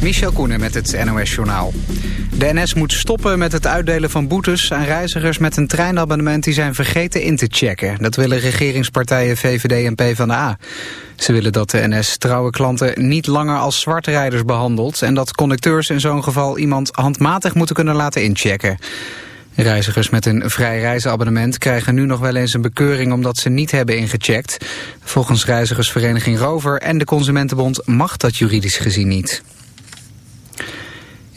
Michel Koenen met het NOS-journaal. De NS moet stoppen met het uitdelen van boetes aan reizigers met een treinabonnement die zijn vergeten in te checken. Dat willen regeringspartijen VVD en PvdA. Ze willen dat de NS trouwe klanten niet langer als zwartrijders behandelt... en dat conducteurs in zo'n geval iemand handmatig moeten kunnen laten inchecken. Reizigers met een vrij reizenabonnement krijgen nu nog wel eens een bekeuring omdat ze niet hebben ingecheckt. Volgens reizigersvereniging Rover en de Consumentenbond mag dat juridisch gezien niet.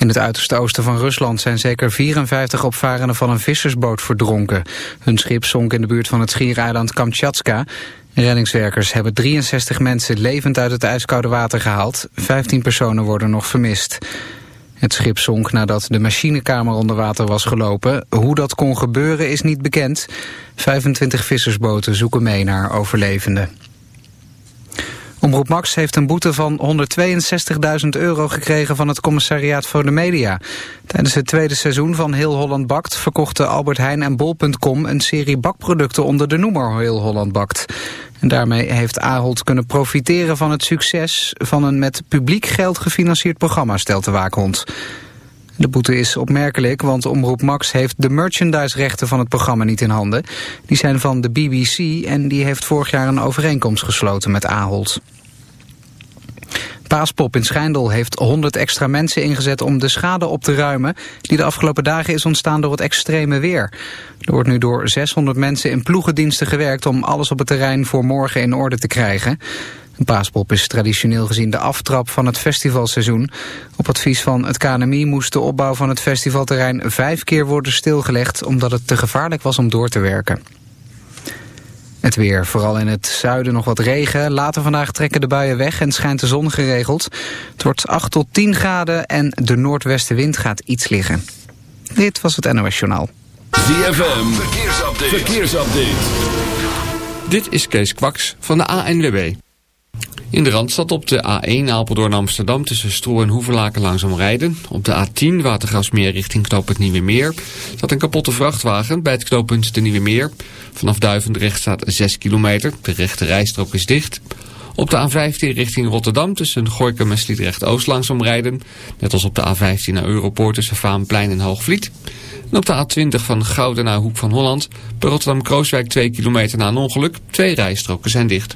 In het uiterste oosten van Rusland zijn zeker 54 opvarenden van een vissersboot verdronken. Hun schip zonk in de buurt van het schiereiland Kamtjatka. Reddingswerkers hebben 63 mensen levend uit het ijskoude water gehaald. 15 personen worden nog vermist. Het schip zonk nadat de machinekamer onder water was gelopen. Hoe dat kon gebeuren is niet bekend. 25 vissersboten zoeken mee naar overlevenden. Omroep Max heeft een boete van 162.000 euro gekregen van het commissariaat voor de media. Tijdens het tweede seizoen van Heel Holland Bakt verkochten Albert Heijn en Bol.com een serie bakproducten onder de noemer Heel Holland Bakt. En daarmee heeft Ahold kunnen profiteren van het succes van een met publiek geld gefinancierd programma, stelt de waakhond. De boete is opmerkelijk, want Omroep Max heeft de merchandise-rechten van het programma niet in handen. Die zijn van de BBC en die heeft vorig jaar een overeenkomst gesloten met Ahold. Paaspop in Schijndel heeft 100 extra mensen ingezet om de schade op te ruimen die de afgelopen dagen is ontstaan door het extreme weer. Er wordt nu door 600 mensen in ploegendiensten gewerkt om alles op het terrein voor morgen in orde te krijgen. Paaspop is traditioneel gezien de aftrap van het festivalseizoen. Op advies van het KNMI moest de opbouw van het festivalterrein vijf keer worden stilgelegd... omdat het te gevaarlijk was om door te werken. Het weer, vooral in het zuiden nog wat regen. Later vandaag trekken de buien weg en schijnt de zon geregeld. Het wordt 8 tot 10 graden en de noordwestenwind gaat iets liggen. Dit was het NOS Journaal. ZFM, verkeersupdate. verkeersupdate. Dit is Kees Kwaks van de ANWB. In de Randstad op de A1 Apeldoorn Amsterdam tussen Stroe en Hoevelaken langzaam rijden. Op de A10 Watergraafsmeer richting knooppunt Nieuwe Meer staat een kapotte vrachtwagen bij het knooppunt de Nieuwe Meer. Vanaf Duivendrecht staat 6 kilometer. De rechte rijstrook is dicht. Op de A15 richting Rotterdam tussen Gorkum en Sliedrecht-Oost langzaam rijden. Net als op de A15 naar Europoort tussen Vaanplein en Hoogvliet. En op de A20 van Gouden naar Hoek van Holland bij Rotterdam-Krooswijk 2 kilometer na een ongeluk. Twee rijstroken zijn dicht.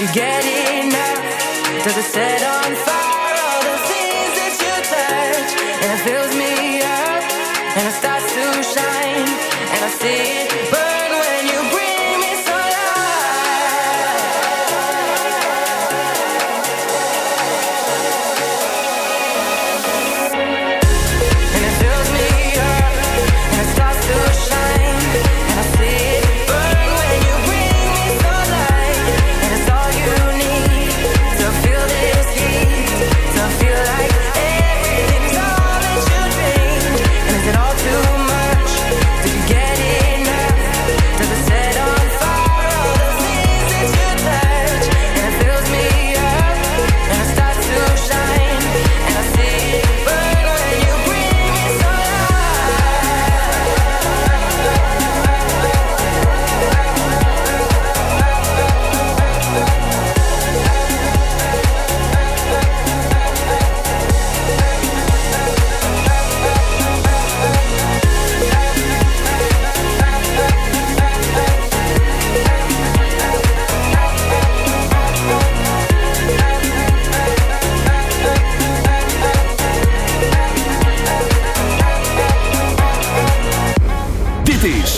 you get enough? Does it set on fire all the things that you touch? And it fills me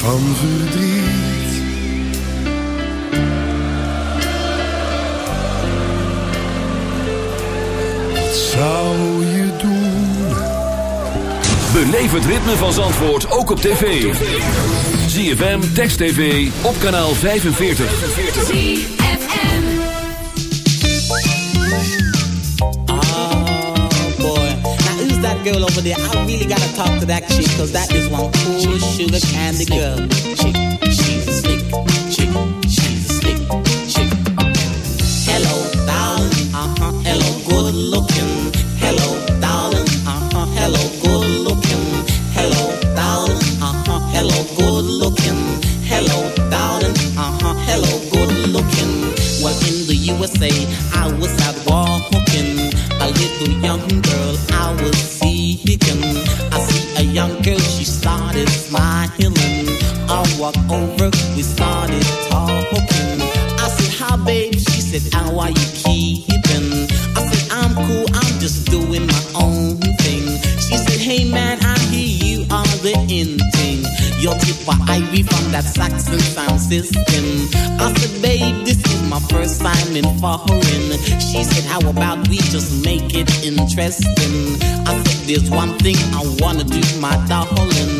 van verdriet. Wat zou je doen? Beleef het ritme van Zandvoort ook op tv. ZFM, Text TV, op kanaal 45. Girl over there? I really gotta talk to that chick, cause that is one cool sugar candy girl. Chick, she's slick over, we started talking. I said, Hi, babe. She said, How are you keeping? I said, I'm cool, I'm just doing my own thing. She said, Hey man, I hear you are the in thing. Your tip for Ivy from that Saxon sound system. I said, Babe, this is my first time in foreign. She said, How about we just make it interesting? I said, There's one thing I wanna do, my darling.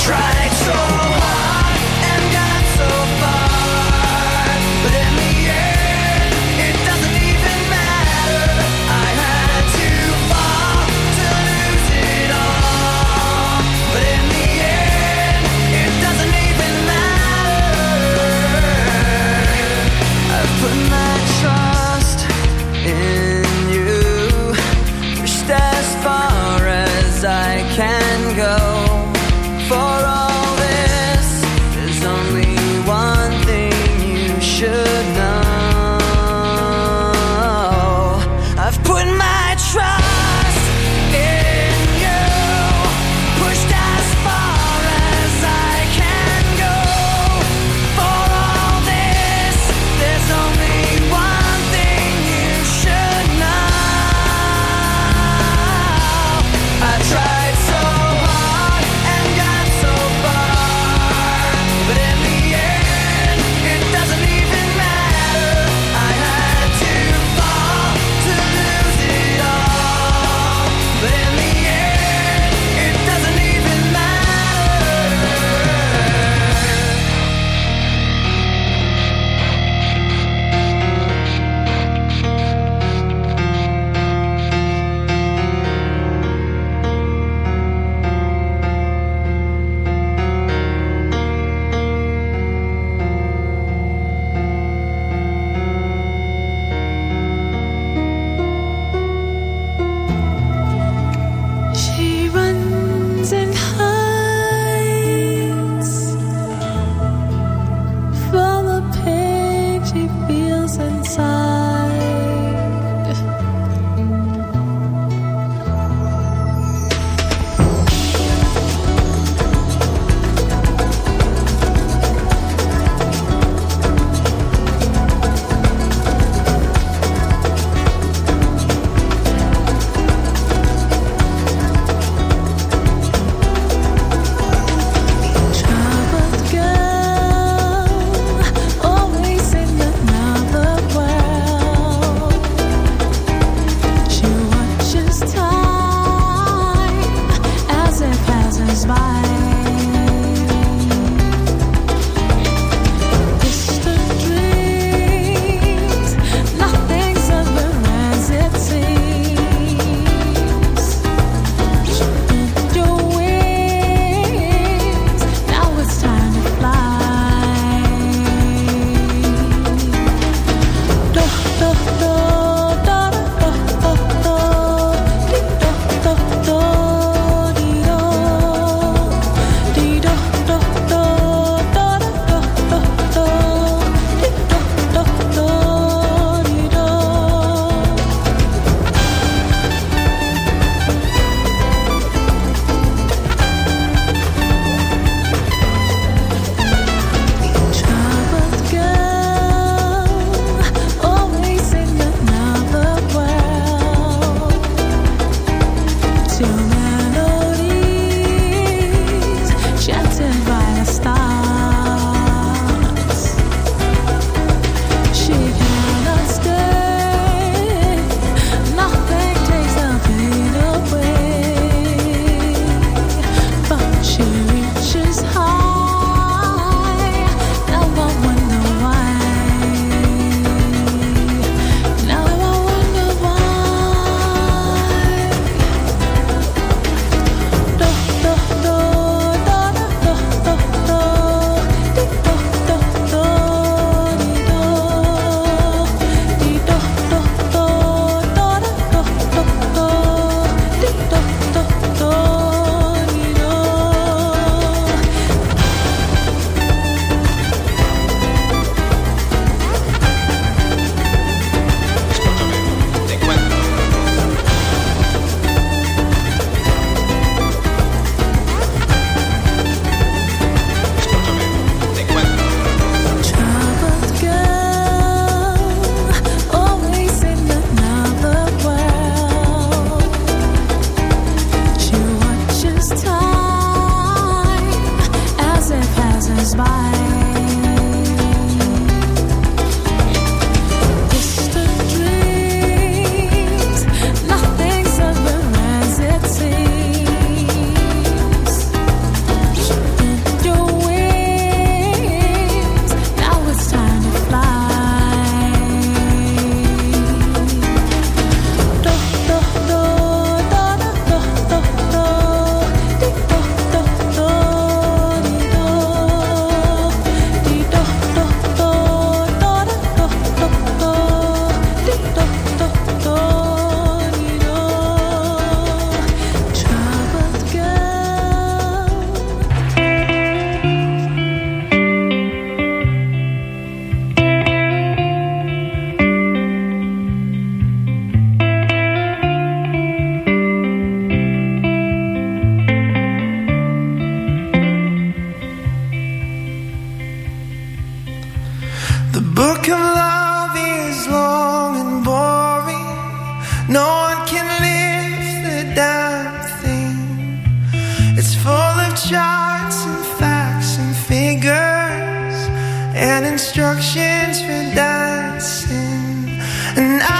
tried so hard. Charts and facts and figures and instructions for dancing. And I